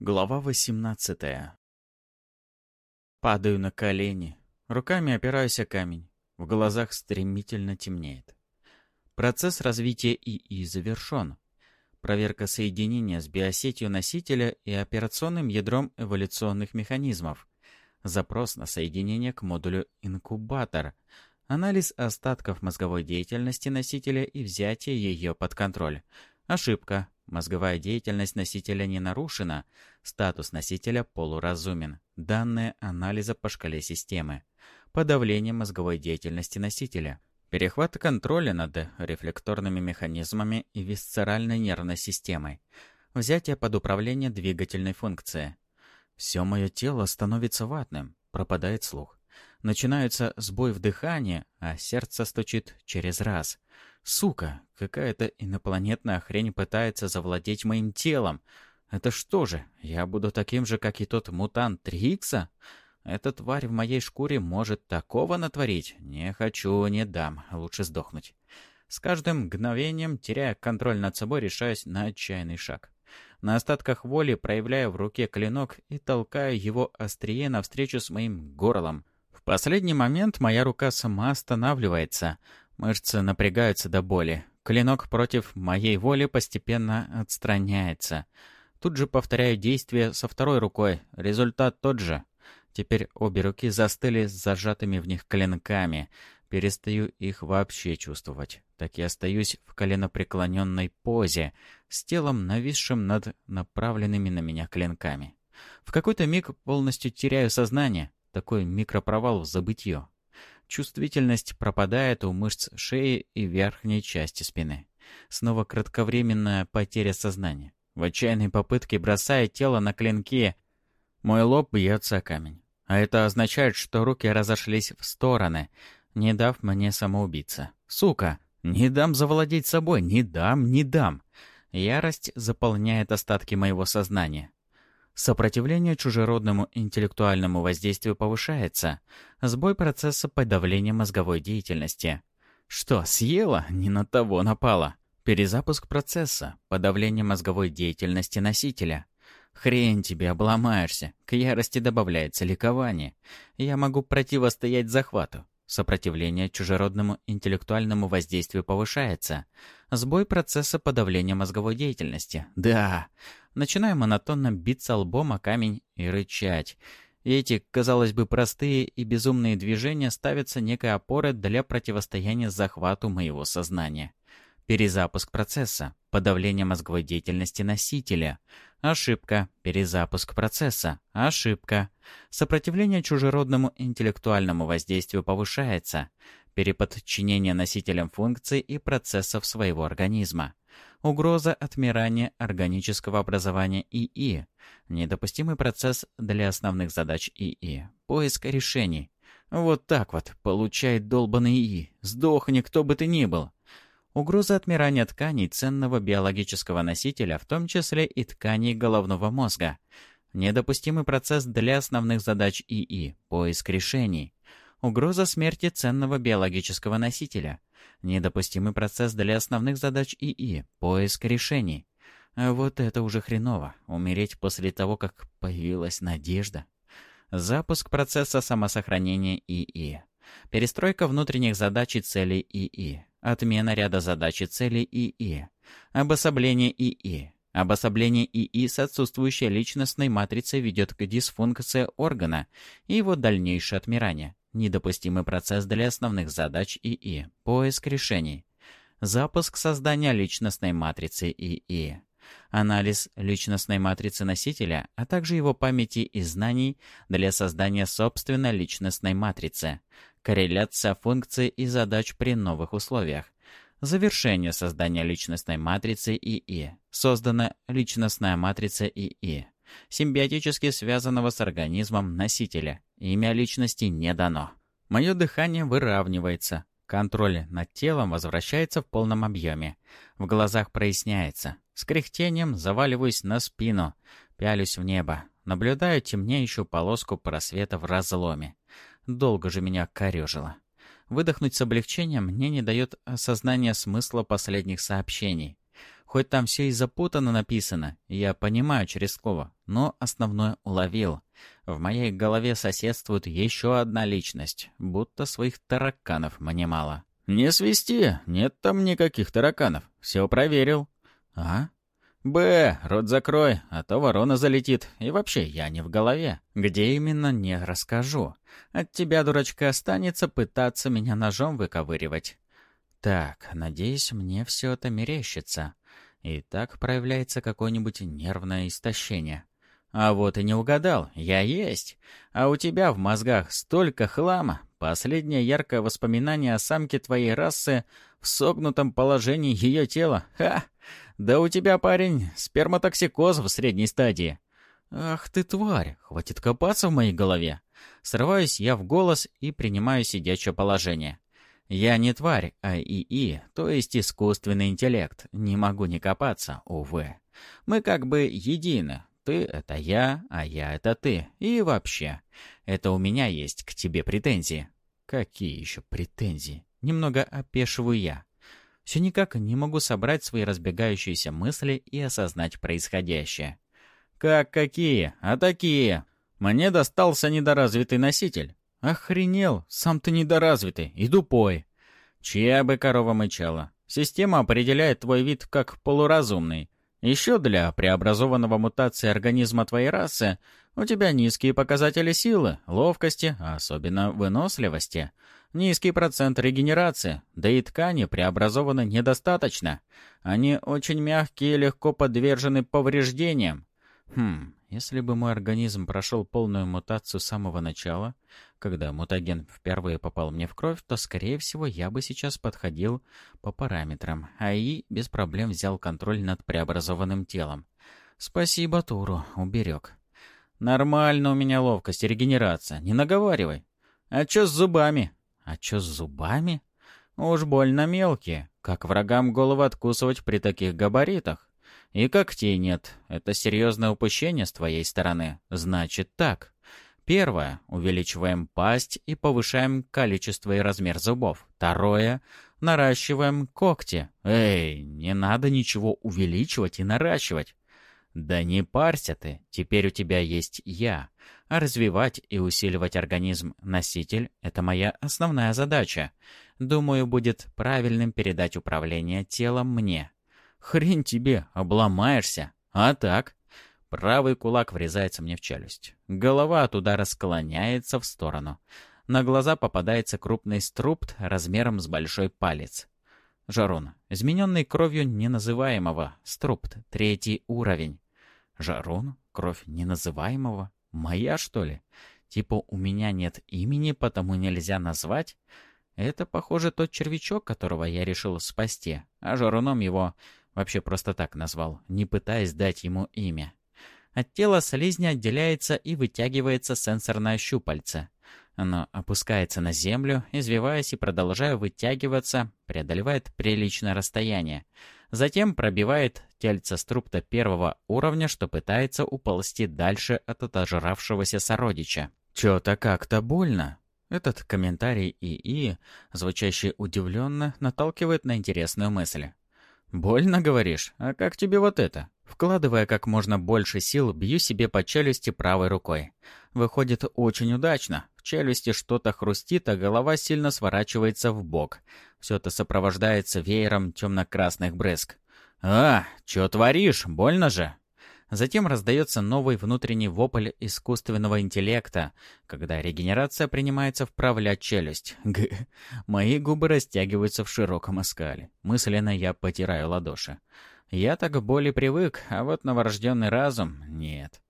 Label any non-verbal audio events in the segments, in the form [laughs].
Глава 18 Падаю на колени. Руками опираюсь о камень. В глазах стремительно темнеет. Процесс развития ИИ завершен. Проверка соединения с биосетью носителя и операционным ядром эволюционных механизмов. Запрос на соединение к модулю «Инкубатор». Анализ остатков мозговой деятельности носителя и взятие ее под контроль. Ошибка. Мозговая деятельность носителя не нарушена. Статус носителя полуразумен. Данные анализа по шкале системы. Подавление мозговой деятельности носителя. Перехват контроля над рефлекторными механизмами и висцеральной нервной системой. Взятие под управление двигательной функции. Все мое тело становится ватным, пропадает слух. Начинается сбой в дыхании, а сердце стучит через раз. Сука, какая-то инопланетная хрень пытается завладеть моим телом. Это что же, я буду таким же, как и тот мутант Трикса? Эта тварь в моей шкуре может такого натворить? Не хочу, не дам, лучше сдохнуть. С каждым мгновением, теряя контроль над собой, решаюсь на отчаянный шаг. На остатках воли проявляю в руке клинок и толкаю его острие навстречу с моим горлом. Последний момент моя рука сама останавливается. Мышцы напрягаются до боли. Клинок против моей воли постепенно отстраняется. Тут же повторяю действие со второй рукой. Результат тот же. Теперь обе руки застыли с зажатыми в них клинками. Перестаю их вообще чувствовать. Так и остаюсь в коленопреклоненной позе, с телом, нависшим над направленными на меня клинками. В какой-то миг полностью теряю сознание. Такой микропровал в забытье. Чувствительность пропадает у мышц шеи и верхней части спины. Снова кратковременная потеря сознания. В отчаянной попытке бросая тело на клинки, мой лоб бьется о камень. А это означает, что руки разошлись в стороны, не дав мне самоубиться. Сука! Не дам завладеть собой, не дам, не дам. Ярость заполняет остатки моего сознания. Сопротивление чужеродному интеллектуальному воздействию повышается. Сбой процесса подавления мозговой деятельности. Что, съела? Не на того напала. Перезапуск процесса. Подавление мозговой деятельности носителя. Хрень тебе, обломаешься. К ярости добавляется ликование. Я могу противостоять захвату. Сопротивление чужеродному интеллектуальному воздействию повышается. Сбой процесса подавления мозговой деятельности. Да. Начинаю монотонно биться лбом о камень и рычать. эти, казалось бы, простые и безумные движения ставятся некой опорой для противостояния захвату моего сознания. Перезапуск процесса. Подавление мозговой деятельности носителя. Ошибка. Перезапуск процесса. Ошибка. Сопротивление чужеродному интеллектуальному воздействию повышается. Переподчинение носителям функций и процессов своего организма. Угроза отмирания органического образования ИИ. Недопустимый процесс для основных задач ИИ. Поиск решений. Вот так вот. Получай долбанный ИИ. Сдохни, кто бы ты ни был. Угроза отмирания тканей ценного биологического носителя, в том числе и тканей головного мозга. Недопустимый процесс для основных задач ИИ. Поиск решений. Угроза смерти ценного биологического носителя. Недопустимый процесс для основных задач ИИ. Поиск решений. Вот это уже хреново. Умереть после того, как появилась надежда. Запуск процесса самосохранения ИИ. Перестройка внутренних задач и целей ИИ. Отмена ряда задач и целей ИИ. Обособление ИИ. Обособление ИИ с отсутствующей личностной матрицей ведет к дисфункции органа и его дальнейшее отмирание. Недопустимый процесс для основных задач ИИ. Поиск решений. Запуск создания личностной матрицы ИИ. Анализ личностной матрицы носителя, а также его памяти и знаний для создания собственной личностной матрицы. Корреляция функций и задач при новых условиях. Завершение создания личностной матрицы ИИ. Создана личностная матрица ИИ симбиотически связанного с организмом носителя. Имя личности не дано. Мое дыхание выравнивается. Контроль над телом возвращается в полном объеме. В глазах проясняется. С кряхтением заваливаюсь на спину. Пялюсь в небо. Наблюдаю темнеющую полоску просвета в разломе. Долго же меня корежило. Выдохнуть с облегчением мне не дает осознание смысла последних сообщений. Хоть там все и запутано написано, я понимаю через слово, но основное уловил. В моей голове соседствует еще одна личность, будто своих тараканов мне мало. «Не свисти, нет там никаких тараканов. Все проверил». «А?» «Б, рот закрой, а то ворона залетит. И вообще, я не в голове. Где именно, не расскажу. От тебя, дурачка, останется пытаться меня ножом выковыривать». «Так, надеюсь, мне все это мерещится. И так проявляется какое-нибудь нервное истощение. А вот и не угадал, я есть. А у тебя в мозгах столько хлама. Последнее яркое воспоминание о самке твоей расы в согнутом положении ее тела. Ха! «Да у тебя, парень, сперматоксикоз в средней стадии». «Ах ты, тварь! Хватит копаться в моей голове!» Срываюсь я в голос и принимаю сидячее положение. Я не тварь, а ИИ, то есть искусственный интеллект. Не могу не копаться, увы. Мы как бы едины. Ты — это я, а я — это ты. И вообще, это у меня есть к тебе претензии. Какие еще претензии? Немного опешиваю я. Все никак не могу собрать свои разбегающиеся мысли и осознать происходящее. «Как какие? А такие! Мне достался недоразвитый носитель. Охренел, сам ты недоразвитый и тупой. Чья бы корова мычала. Система определяет твой вид как полуразумный. Еще для преобразованного мутации организма твоей расы у тебя низкие показатели силы, ловкости, а особенно выносливости — Низкий процент регенерации, да и ткани преобразованы недостаточно. Они очень мягкие и легко подвержены повреждениям. Хм, если бы мой организм прошел полную мутацию с самого начала, когда мутаген впервые попал мне в кровь, то, скорее всего, я бы сейчас подходил по параметрам, а и без проблем взял контроль над преобразованным телом. Спасибо, Туру, уберег. Нормально у меня ловкость и регенерация, не наговаривай. А чё с зубами? А чё с зубами? Уж больно мелкие. Как врагам голову откусывать при таких габаритах? И когтей нет. Это серьезное упущение с твоей стороны. Значит так. Первое. Увеличиваем пасть и повышаем количество и размер зубов. Второе. Наращиваем когти. Эй, не надо ничего увеличивать и наращивать. Да не парься ты, теперь у тебя есть я. А развивать и усиливать организм носитель — это моя основная задача. Думаю, будет правильным передать управление телом мне. Хрень тебе, обломаешься. А так? Правый кулак врезается мне в челюсть. Голова от удара склоняется в сторону. На глаза попадается крупный струпт размером с большой палец. Жарун, измененный кровью неназываемого, струпт, третий уровень. Жарун, кровь неназываемого? Моя, что ли? Типа у меня нет имени, потому нельзя назвать? Это, похоже, тот червячок, которого я решил спасти, а Жаруном его вообще просто так назвал, не пытаясь дать ему имя. От тела слизня отделяется и вытягивается сенсорное щупальце. Оно опускается на землю, извиваясь и продолжая вытягиваться, преодолевает приличное расстояние. Затем пробивает тельце струпта первого уровня, что пытается уползти дальше от отожравшегося сородича. «Чё-то как-то больно». Этот комментарий ИИ, звучащий удивленно, наталкивает на интересную мысль. «Больно, говоришь? А как тебе вот это?» Вкладывая как можно больше сил, бью себе по челюсти правой рукой. Выходит очень удачно. В челюсти что-то хрустит, а голова сильно сворачивается в бок. Все это сопровождается веером темно-красных брызг. «А, что творишь? Больно же!» Затем раздается новый внутренний вопль искусственного интеллекта, когда регенерация принимается вправлять челюсть. [laughs] Г. Мои губы растягиваются в широком оскале. Мысленно я потираю ладоши. Я так к боли привык, а вот новорожденный разум — нет.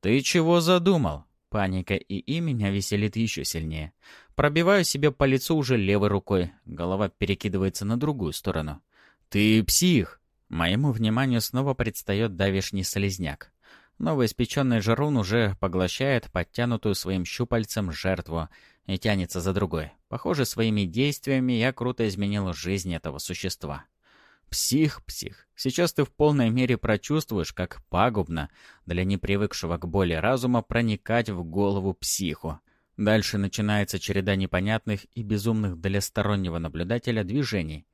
«Ты чего задумал?» Паника и и меня веселит еще сильнее. Пробиваю себе по лицу уже левой рукой. Голова перекидывается на другую сторону. «Ты псих!» Моему вниманию снова предстает давишний слезняк. Новоиспеченный жарун уже поглощает подтянутую своим щупальцем жертву и тянется за другой. Похоже, своими действиями я круто изменил жизнь этого существа. Псих, псих, сейчас ты в полной мере прочувствуешь, как пагубно для непривыкшего к боли разума проникать в голову психу. Дальше начинается череда непонятных и безумных для стороннего наблюдателя движений.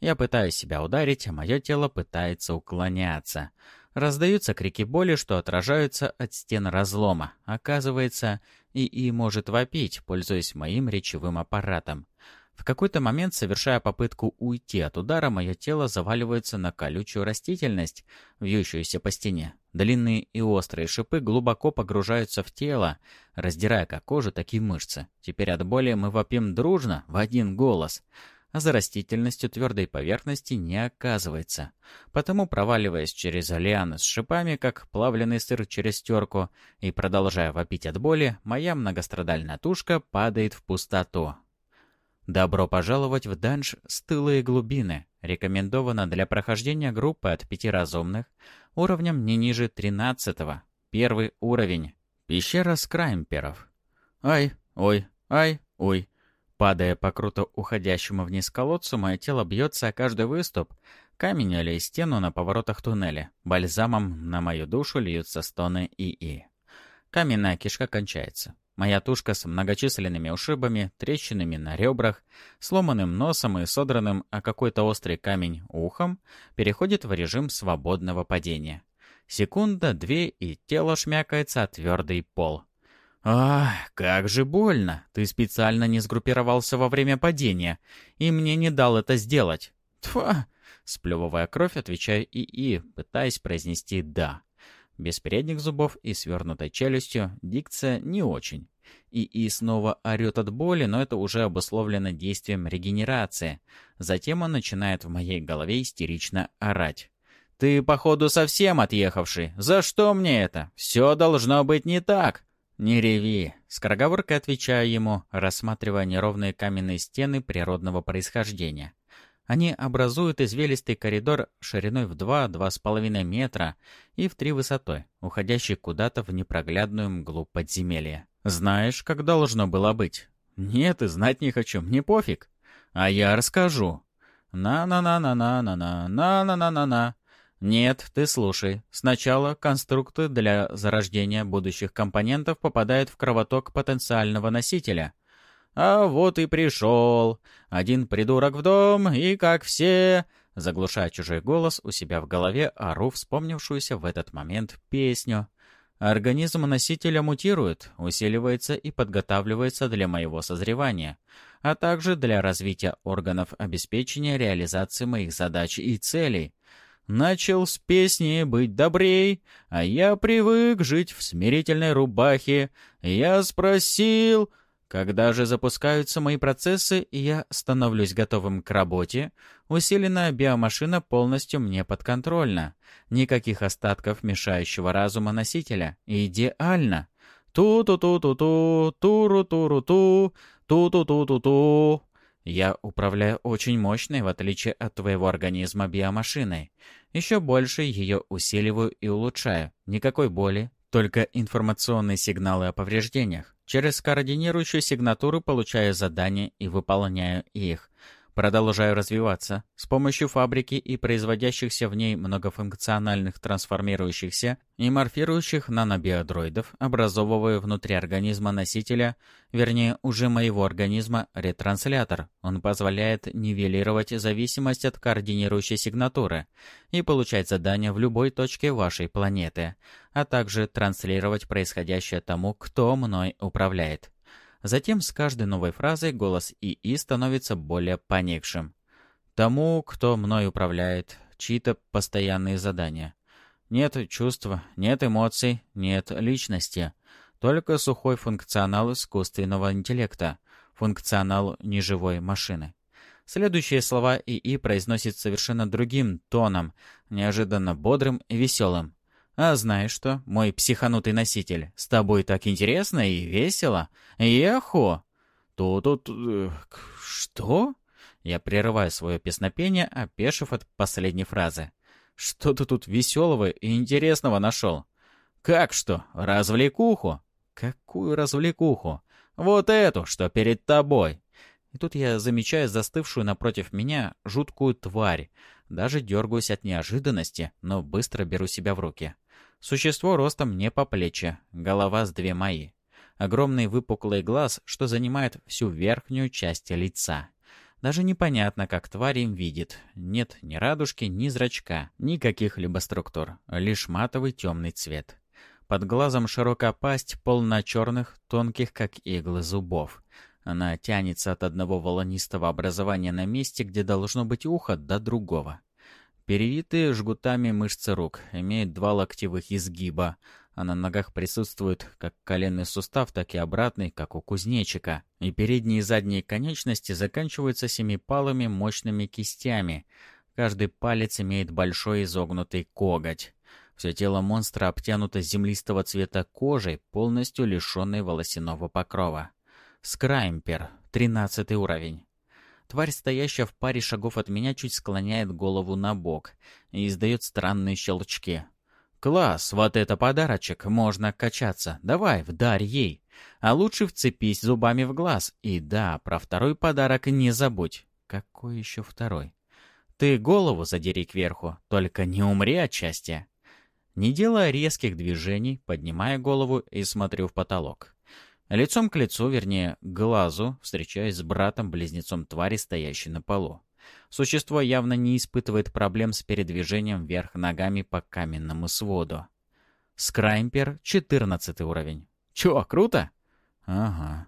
Я пытаюсь себя ударить, а мое тело пытается уклоняться. Раздаются крики боли, что отражаются от стен разлома. Оказывается, ИИ может вопить, пользуясь моим речевым аппаратом. В какой-то момент, совершая попытку уйти от удара, мое тело заваливается на колючую растительность, вьющуюся по стене. Длинные и острые шипы глубоко погружаются в тело, раздирая как кожу, так и мышцы. Теперь от боли мы вопим дружно, в один голос а за растительностью твердой поверхности не оказывается. Потому, проваливаясь через лианы с шипами, как плавленый сыр через терку, и продолжая вопить от боли, моя многострадальная тушка падает в пустоту. Добро пожаловать в данж «Стылые глубины». Рекомендовано для прохождения группы от пяти разумных, уровнем не ниже тринадцатого. Первый уровень. Пещера скраймперов. Ай, ой, ай, ой. Падая по круто уходящему вниз колодцу, мое тело бьется о каждый выступ, камень или стену на поворотах туннеля. Бальзамом на мою душу льются стоны ИИ. Каменная кишка кончается. Моя тушка с многочисленными ушибами, трещинами на ребрах, сломанным носом и содранным о какой-то острый камень ухом переходит в режим свободного падения. Секунда, две, и тело шмякается о твердый пол. «Ах, как же больно! Ты специально не сгруппировался во время падения, и мне не дал это сделать!» «Тьфа!» Сплевывая кровь, отвечаю «и-и», пытаясь произнести «да». Без передних зубов и свернутой челюстью дикция не очень. И-и снова орет от боли, но это уже обусловлено действием регенерации. Затем он начинает в моей голове истерично орать. «Ты, походу, совсем отъехавший. За что мне это? Все должно быть не так!» «Не реви», — скороговоркой отвечаю ему, рассматривая неровные каменные стены природного происхождения. Они образуют извилистый коридор шириной в 2-2,5 метра и в 3 высотой, уходящий куда-то в непроглядную мглу подземелья. «Знаешь, как должно было быть?» «Нет, и знать не хочу, мне пофиг». «А я расскажу». «На-на-на-на-на-на-на, на-на-на-на-на». Нет, ты слушай. Сначала конструкты для зарождения будущих компонентов попадают в кровоток потенциального носителя. А вот и пришел. Один придурок в дом, и как все... Заглушая чужой голос у себя в голове, ору вспомнившуюся в этот момент песню. Организм носителя мутирует, усиливается и подготавливается для моего созревания, а также для развития органов обеспечения реализации моих задач и целей. Начал с песни быть добрей, а я привык жить в смирительной рубахе. Я спросил, когда же запускаются мои процессы, и я становлюсь готовым к работе, усиленная биомашина полностью мне подконтрольна. Никаких остатков мешающего разума носителя. Идеально. Ту-ту-ту-ту-ту, туру-туру-ту, ту-ту-ту-ту-ту. Я управляю очень мощной, в отличие от твоего организма, биомашиной. Еще больше ее усиливаю и улучшаю. Никакой боли, только информационные сигналы о повреждениях. Через координирующую сигнатуру получаю задания и выполняю их. Продолжаю развиваться. С помощью фабрики и производящихся в ней многофункциональных трансформирующихся и морфирующих нанобиодроидов образовываю внутри организма носителя, вернее, уже моего организма, ретранслятор. Он позволяет нивелировать зависимость от координирующей сигнатуры и получать задания в любой точке вашей планеты, а также транслировать происходящее тому, кто мной управляет. Затем с каждой новой фразой голос ИИ становится более поникшим. Тому, кто мной управляет, чьи-то постоянные задания. Нет чувства, нет эмоций, нет личности. Только сухой функционал искусственного интеллекта, функционал неживой машины. Следующие слова ИИ произносит совершенно другим тоном, неожиданно бодрым и веселым. А знаешь что, мой психанутый носитель, с тобой так интересно и весело. Ехо! Тут-тут... Э, что? Я прерываю свое песнопение, опешив от последней фразы. Что ты тут веселого и интересного нашел? Как что? Развлекуху? Какую развлекуху? Вот эту, что перед тобой. И тут я замечаю застывшую напротив меня жуткую тварь. Даже дергаюсь от неожиданности, но быстро беру себя в руки. Существо ростом не по плечи, голова с две мои. Огромный выпуклый глаз, что занимает всю верхнюю часть лица. Даже непонятно, как тварь им видит. Нет ни радужки, ни зрачка, ни каких-либо структур. Лишь матовый темный цвет. Под глазом широкая пасть, полна черных, тонких, как иглы зубов. Она тянется от одного волонистого образования на месте, где должно быть ухо, до другого. Перевитые жгутами мышцы рук, имеют два локтевых изгиба, а на ногах присутствует как коленный сустав, так и обратный, как у кузнечика. И передние и задние конечности заканчиваются семипалыми мощными кистями. Каждый палец имеет большой изогнутый коготь. Все тело монстра обтянуто землистого цвета кожей, полностью лишенной волосяного покрова. Скраймпер, тринадцатый уровень. Тварь, стоящая в паре шагов от меня, чуть склоняет голову на бок и издает странные щелчки. «Класс, вот это подарочек, можно качаться. Давай, вдарь ей. А лучше вцепись зубами в глаз. И да, про второй подарок не забудь». «Какой еще второй?» «Ты голову задери кверху, только не умри от счастья». Не делая резких движений, поднимая голову и смотрю в потолок. Лицом к лицу, вернее, глазу, встречаюсь с братом-близнецом твари, стоящей на полу. Существо явно не испытывает проблем с передвижением вверх ногами по каменному своду. Скраймпер — 14 уровень. Чё, круто? Ага.